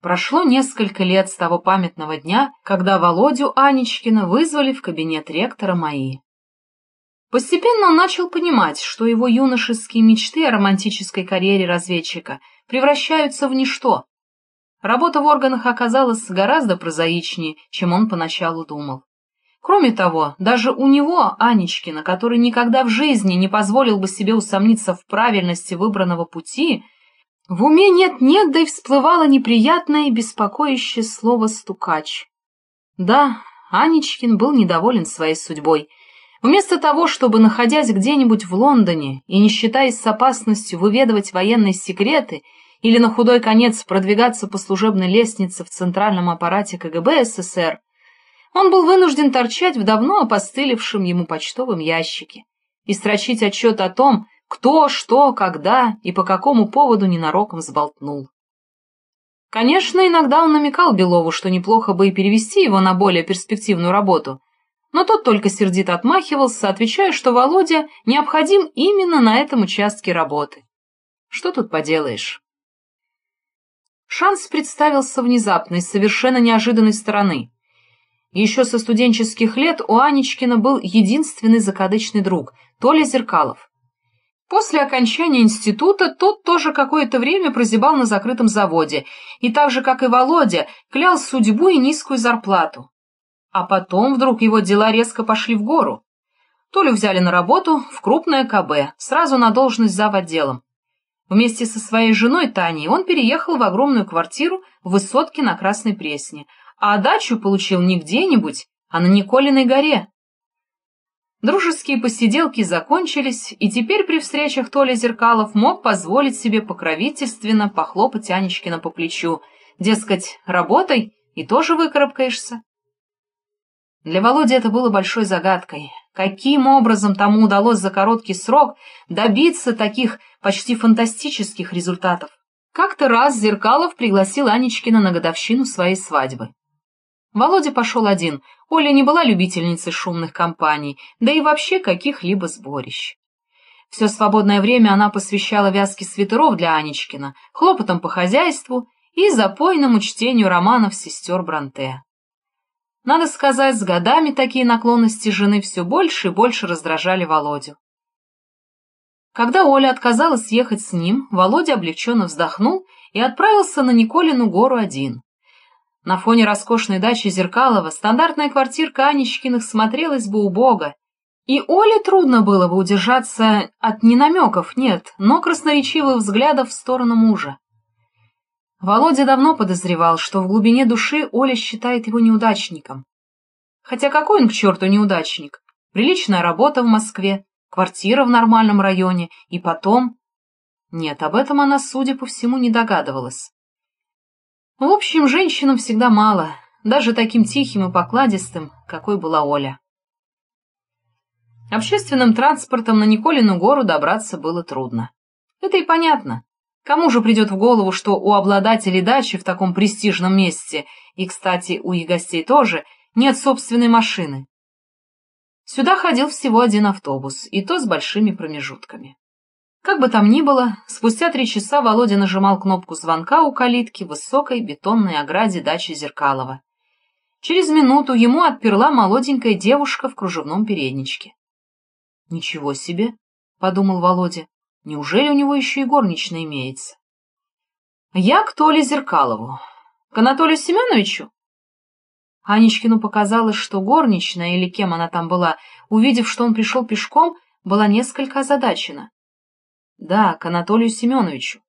Прошло несколько лет с того памятного дня, когда Володю Анечкина вызвали в кабинет ректора МАИ. Постепенно он начал понимать, что его юношеские мечты о романтической карьере разведчика превращаются в ничто. Работа в органах оказалась гораздо прозаичнее, чем он поначалу думал. Кроме того, даже у него, Анечкина, который никогда в жизни не позволил бы себе усомниться в правильности выбранного пути, в уме нет-нет, да и всплывало неприятное и беспокоящее слово «стукач». Да, Анечкин был недоволен своей судьбой. Вместо того, чтобы, находясь где-нибудь в Лондоне и не считаясь с опасностью выведывать военные секреты или на худой конец продвигаться по служебной лестнице в центральном аппарате КГБ СССР, он был вынужден торчать в давно опостылевшем ему почтовом ящике и строчить отчет о том, кто, что, когда и по какому поводу ненароком сболтнул. Конечно, иногда он намекал Белову, что неплохо бы и перевести его на более перспективную работу, но тот только сердито отмахивался, отвечая, что Володя необходим именно на этом участке работы. Что тут поделаешь? Шанс представился внезапно и совершенно неожиданной стороны. Еще со студенческих лет у Анечкина был единственный закадычный друг — Толя Зеркалов. После окончания института тот тоже какое-то время прозябал на закрытом заводе и так же, как и Володя, клял судьбу и низкую зарплату. А потом вдруг его дела резко пошли в гору. Толю взяли на работу в крупное КБ, сразу на должность зав. отделом. Вместе со своей женой Таней он переехал в огромную квартиру в высотке на Красной Пресне, а дачу получил не где-нибудь, а на Николиной горе. Дружеские посиделки закончились, и теперь при встречах Толя Зеркалов мог позволить себе покровительственно похлопать Анечкина по плечу, дескать, работай и тоже выкарабкаешься. Для Володи это было большой загадкой. Каким образом тому удалось за короткий срок добиться таких почти фантастических результатов? Как-то раз Зеркалов пригласил Анечкина на годовщину своей свадьбы. Володя пошел один, Оля не была любительницей шумных компаний, да и вообще каких-либо сборищ. Все свободное время она посвящала вязке свитеров для Анечкина, хлопотам по хозяйству и запойному чтению романов сестер Бранте. Надо сказать, с годами такие наклонности жены все больше и больше раздражали Володю. Когда Оля отказалась ехать с ним, Володя облегченно вздохнул и отправился на Николину гору один. На фоне роскошной дачи Зеркалова стандартная квартирка Анечкиных смотрелась бы убого, и Оле трудно было бы удержаться от ненамеков, нет, но красноречивых взглядов в сторону мужа. Володя давно подозревал, что в глубине души Оля считает его неудачником. Хотя какой он к черту неудачник? Приличная работа в Москве, квартира в нормальном районе, и потом... Нет, об этом она, судя по всему, не догадывалась. В общем, женщинам всегда мало, даже таким тихим и покладистым, какой была Оля. Общественным транспортом на Николину гору добраться было трудно. Это и понятно. Кому же придет в голову, что у обладателей дачи в таком престижном месте, и, кстати, у их гостей тоже, нет собственной машины? Сюда ходил всего один автобус, и то с большими промежутками. Как бы там ни было, спустя три часа Володя нажимал кнопку звонка у калитки высокой бетонной ограде дачи Зеркалова. Через минуту ему отперла молоденькая девушка в кружевном передничке. «Ничего себе!» — подумал Володя. «Неужели у него еще и горничная имеется?» «Я к Толе Зеркалову. К Анатолию Семеновичу?» Анечкину показалось, что горничная, или кем она там была, увидев, что он пришел пешком, была несколько озадачена. Да, к Анатолию Семеновичу.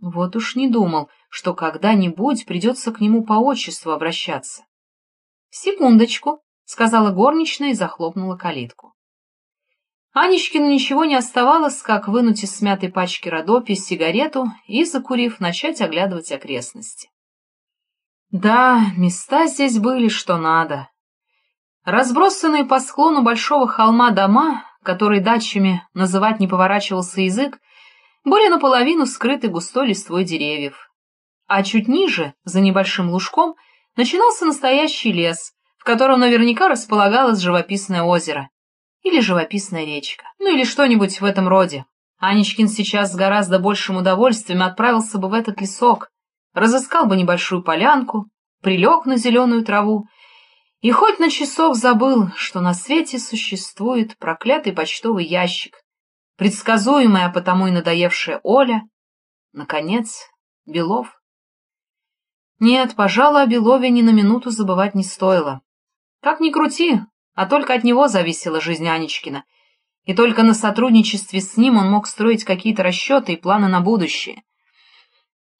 Вот уж не думал, что когда-нибудь придется к нему по отчеству обращаться. «Секундочку», — сказала горничная и захлопнула калитку. Анечкину ничего не оставалось, как вынуть из смятой пачки Родопи сигарету и, закурив, начать оглядывать окрестности. Да, места здесь были что надо. Разбросанные по склону большого холма дома который дачами называть не поворачивался язык, были наполовину скрыты густой листвой деревьев. А чуть ниже, за небольшим лужком, начинался настоящий лес, в котором наверняка располагалось живописное озеро. Или живописная речка. Ну или что-нибудь в этом роде. Анечкин сейчас с гораздо большим удовольствием отправился бы в этот лесок. разыскал бы небольшую полянку, прилег на зеленую траву и хоть на часов забыл, что на свете существует проклятый почтовый ящик, предсказуемая, потому и надоевшая Оля, наконец, Белов. Нет, пожалуй, о Белове ни на минуту забывать не стоило. Как ни крути, а только от него зависела жизнь Анечкина, и только на сотрудничестве с ним он мог строить какие-то расчеты и планы на будущее.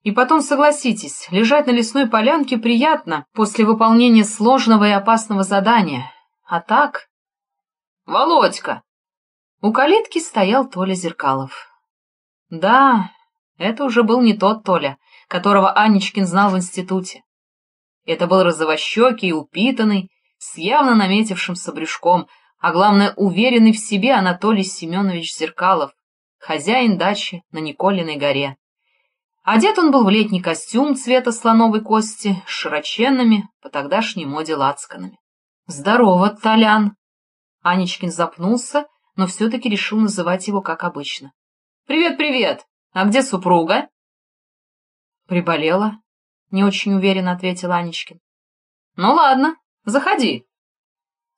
И потом, согласитесь, лежать на лесной полянке приятно после выполнения сложного и опасного задания. А так... «Володька!» У калитки стоял Толя Зеркалов. Да, это уже был не тот Толя, которого Анечкин знал в институте. Это был розовощекий, упитанный, с явно наметившимся брюшком, а главное, уверенный в себе Анатолий Семенович Зеркалов, хозяин дачи на Николиной горе. Одет он был в летний костюм цвета слоновой кости с широченными, по тогдашней моде лацканами. «Здорово, Толян!» Анечкин запнулся, но все-таки решил называть его как обычно. «Привет-привет! А где супруга?» «Приболела», — не очень уверенно ответил Анечкин. «Ну ладно, заходи».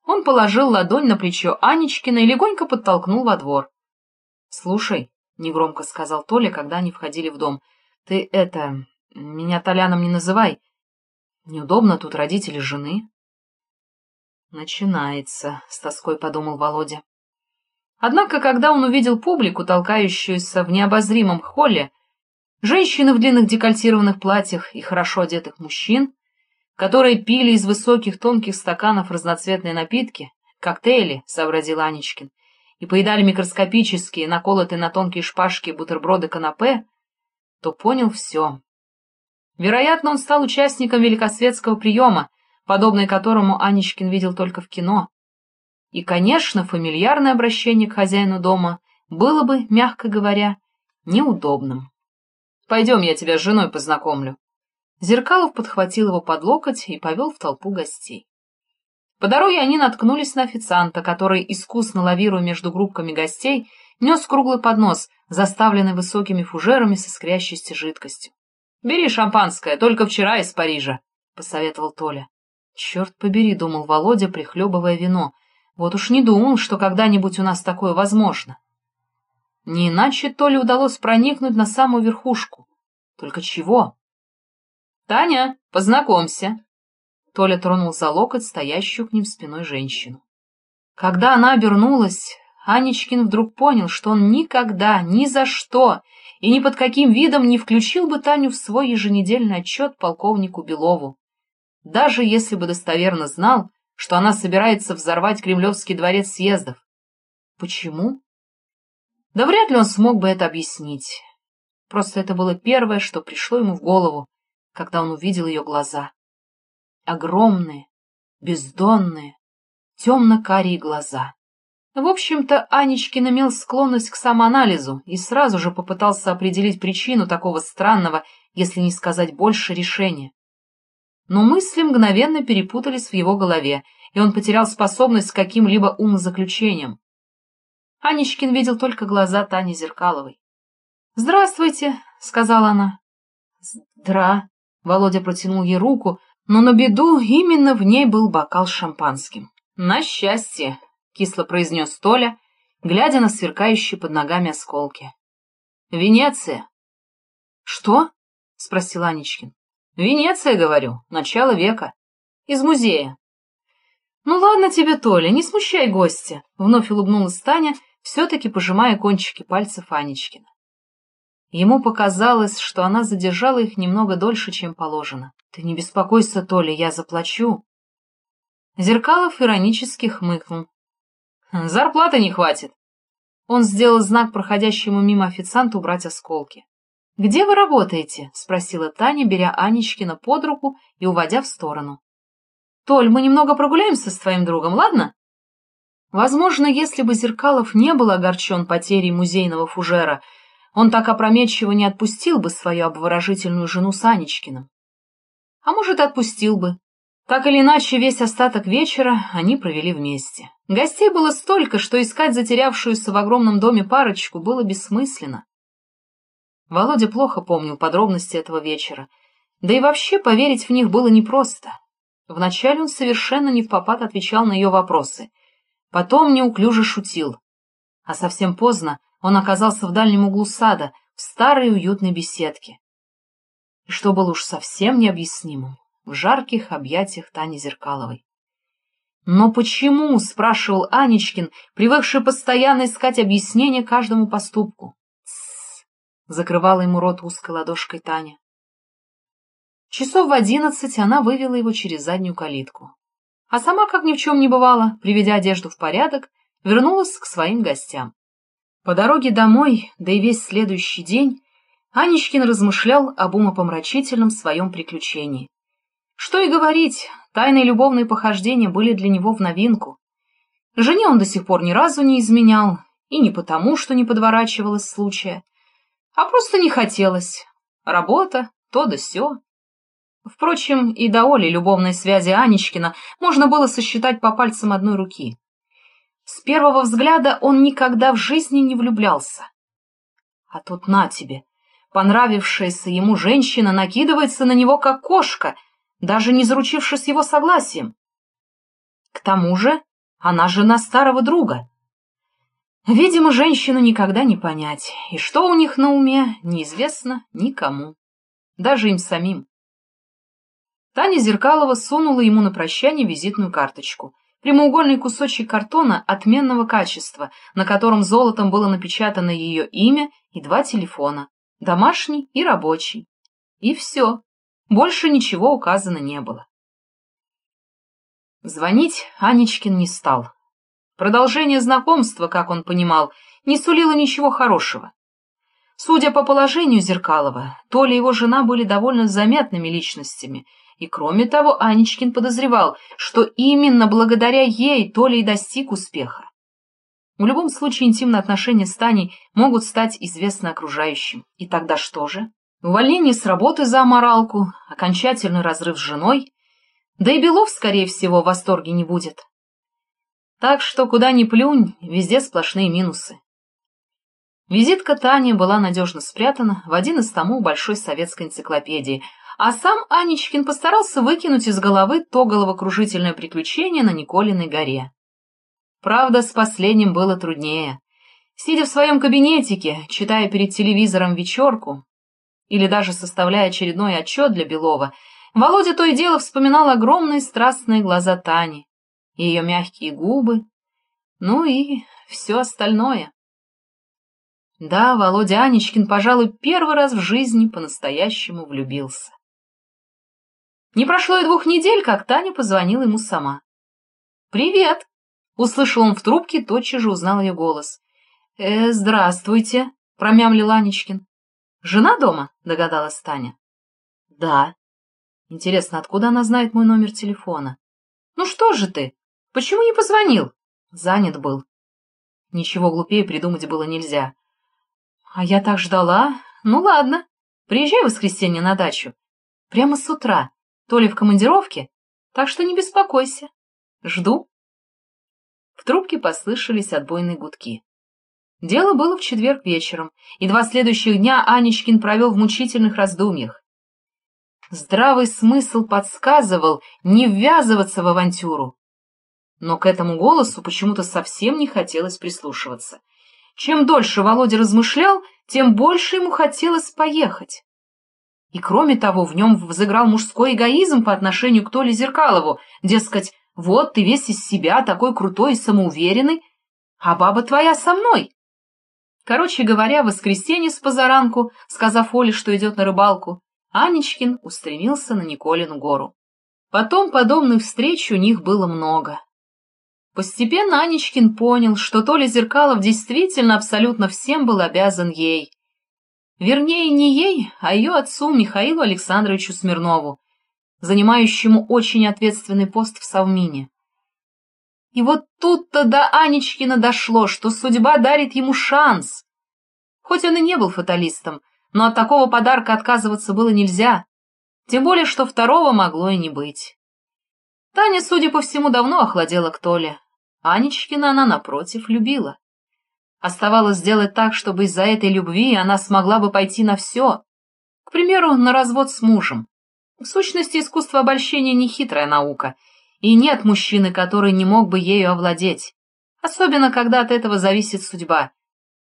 Он положил ладонь на плечо Анечкина и легонько подтолкнул во двор. «Слушай», — негромко сказал Толя, когда они входили в дом, — «ты это... меня Толяном не называй. Неудобно тут родители жены». «Начинается», — с тоской подумал Володя. Однако, когда он увидел публику, толкающуюся в необозримом холле, женщины в длинных декольтированных платьях и хорошо одетых мужчин, которые пили из высоких тонких стаканов разноцветные напитки, коктейли, — сообразил Анечкин, и поедали микроскопические, наколотые на тонкие шпажки бутерброды канапе, то понял все. Вероятно, он стал участником великосветского приема, подобный которому Анечкин видел только в кино, и, конечно, фамильярное обращение к хозяину дома было бы, мягко говоря, неудобным. «Пойдем, я тебя с женой познакомлю». Зеркалов подхватил его под локоть и повел в толпу гостей. По дороге они наткнулись на официанта, который, искусно лавируя между группками гостей, нес круглый поднос, заставленный высокими фужерами со искрящейся жидкостью. — Бери шампанское, только вчера из Парижа, — посоветовал Толя. — Черт побери, — думал Володя, прихлебывая вино, вот уж не думал, что когда-нибудь у нас такое возможно. Не иначе то ли удалось проникнуть на самую верхушку. Только чего? «Таня, познакомься!» Толя тронул за локоть стоящую к ним спиной женщину. Когда она обернулась, Анечкин вдруг понял, что он никогда, ни за что и ни под каким видом не включил бы Таню в свой еженедельный отчет полковнику Белову, даже если бы достоверно знал, что она собирается взорвать Кремлевский дворец съездов. Почему? Да вряд ли он смог бы это объяснить. Просто это было первое, что пришло ему в голову, когда он увидел ее глаза. Огромные, бездонные, темно-карие глаза. В общем-то, Анечкин имел склонность к самоанализу и сразу же попытался определить причину такого странного, если не сказать больше, решения но мысли мгновенно перепутались в его голове, и он потерял способность к каким-либо умозаключениям. Анечкин видел только глаза Тани Зеркаловой. «Здравствуйте», — сказала она. «Здра», — Володя протянул ей руку, но на беду именно в ней был бокал с шампанским. «На счастье», — кисло произнес Толя, глядя на сверкающие под ногами осколки. «Венеция». «Что?» — спросил Анечкин. Венеция, говорю, начало века. Из музея. Ну ладно тебе, Толя, не смущай гостя, вновь улыбнулась Таня, все-таки пожимая кончики пальцев Анечкина. Ему показалось, что она задержала их немного дольше, чем положено. Ты не беспокойся, Толя, я заплачу. Зеркалов иронически хмыкнул. Зарплаты не хватит. Он сделал знак проходящему мимо официанту убрать осколки. «Где вы работаете?» — спросила Таня, беря Анечкина под руку и уводя в сторону. «Толь, мы немного прогуляемся с твоим другом, ладно?» Возможно, если бы Зеркалов не был огорчен потерей музейного фужера, он так опрометчиво не отпустил бы свою обворожительную жену с Анечкиным. А может, отпустил бы. Так или иначе, весь остаток вечера они провели вместе. Гостей было столько, что искать затерявшуюся в огромном доме парочку было бессмысленно. Володя плохо помнил подробности этого вечера. Да и вообще поверить в них было непросто. Вначале он совершенно не в попад отвечал на ее вопросы, потом неуклюже шутил. А совсем поздно он оказался в дальнем углу сада, в старой уютной беседке. И что было уж совсем необъяснимым, в жарких объятиях Тани Зеркаловой. «Но почему?» — спрашивал Анечкин, привыкший постоянно искать объяснение каждому поступку. «Тссс!» — закрывала ему рот узкой ладошкой Таня. Часов в одиннадцать она вывела его через заднюю калитку. А сама, как ни в чем не бывало, приведя одежду в порядок, вернулась к своим гостям. По дороге домой, да и весь следующий день, Анечкин размышлял об умопомрачительном своем приключении. Что и говорить, тайные любовные похождения были для него в новинку. Жене он до сих пор ни разу не изменял, и не потому, что не подворачивалось случая, а просто не хотелось. Работа, то да сё. Впрочем, и до Оли любовной связи Анечкина можно было сосчитать по пальцам одной руки. С первого взгляда он никогда в жизни не влюблялся. А тут на тебе, понравившаяся ему женщина накидывается на него как кошка, даже не заручившись его согласием. К тому же она жена старого друга. Видимо, женщину никогда не понять, и что у них на уме, неизвестно никому, даже им самим. Таня Зеркалова сунула ему на прощание визитную карточку — прямоугольный кусочек картона отменного качества, на котором золотом было напечатано ее имя и два телефона, домашний и рабочий. И все, больше ничего указано не было. Звонить Анечкин не стал. Продолжение знакомства, как он понимал, не сулило ничего хорошего. Судя по положению Зеркалова, Толя и его жена были довольно заметными личностями — и кроме того, Анечкин подозревал, что именно благодаря ей Толя и достиг успеха. В любом случае интимные отношения с Таней могут стать известны окружающим. И тогда что же? Увольнение с работы за аморалку, окончательный разрыв с женой. Да и Белов, скорее всего, в восторге не будет. Так что куда ни плюнь, везде сплошные минусы. Визитка Тани была надежно спрятана в один из томов Большой советской энциклопедии, а сам Анечкин постарался выкинуть из головы то головокружительное приключение на Николиной горе. Правда, с последним было труднее. Сидя в своем кабинетике, читая перед телевизором вечерку, или даже составляя очередной отчет для Белова, Володя то и дело вспоминал огромные страстные глаза Тани, ее мягкие губы, ну и все остальное. Да, Володя Анечкин, пожалуй, первый раз в жизни по-настоящему влюбился. Не прошло и двух недель, как Таня позвонила ему сама. «Привет!» — услышал он в трубке, тотчас же узнал ее голос. «Э, здравствуйте!» — промямлил Анечкин. «Жена дома?» — догадалась Таня. «Да». «Интересно, откуда она знает мой номер телефона?» «Ну что же ты? Почему не позвонил?» «Занят был». Ничего глупее придумать было нельзя. «А я так ждала. Ну ладно, приезжай в воскресенье на дачу. Прямо с утра то ли в командировке, так что не беспокойся. Жду. В трубке послышались отбойные гудки. Дело было в четверг вечером, и два следующих дня Анечкин провел в мучительных раздумьях. Здравый смысл подсказывал не ввязываться в авантюру. Но к этому голосу почему-то совсем не хотелось прислушиваться. Чем дольше Володя размышлял, тем больше ему хотелось поехать. И кроме того, в нем взыграл мужской эгоизм по отношению к Толе Зеркалову, дескать, вот ты весь из себя такой крутой и самоуверенный, а баба твоя со мной. Короче говоря, в воскресенье с позаранку, сказав Оле, что идет на рыбалку, Анечкин устремился на Николину гору. Потом подобных встреч у них было много. Постепенно Анечкин понял, что Толя Зеркалов действительно абсолютно всем был обязан ей, Вернее, не ей, а ее отцу Михаилу Александровичу Смирнову, занимающему очень ответственный пост в Совмине. И вот тут-то до Анечкина дошло, что судьба дарит ему шанс. Хоть он и не был фаталистом, но от такого подарка отказываться было нельзя, тем более, что второго могло и не быть. Таня, судя по всему, давно охладела к Толе. Анечкина она, напротив, любила. Оставалось сделать так, чтобы из-за этой любви она смогла бы пойти на все. К примеру, на развод с мужем. В сущности, искусство обольщения не хитрая наука, и нет мужчины, который не мог бы ею овладеть, особенно когда от этого зависит судьба.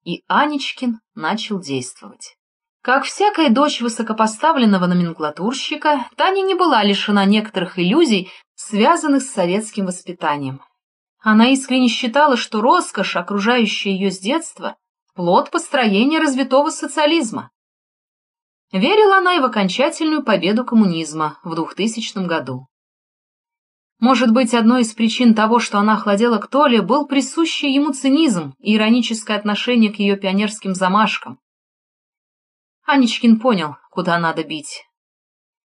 И Анечкин начал действовать. Как всякая дочь высокопоставленного номенклатурщика, Таня не была лишена некоторых иллюзий, связанных с советским воспитанием. Она искренне считала, что роскошь, окружающая ее с детства, плод построения развитого социализма. Верила она и в окончательную победу коммунизма в 2000 году. Может быть, одной из причин того, что она охладела к Толе, был присущий ему цинизм и ироническое отношение к ее пионерским замашкам. Анечкин понял, куда надо бить.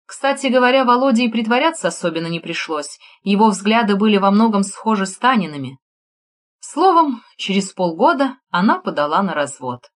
Кстати говоря, Володе и притворяться особенно не пришлось, его взгляды были во многом схожи с Таниными. Словом, через полгода она подала на развод.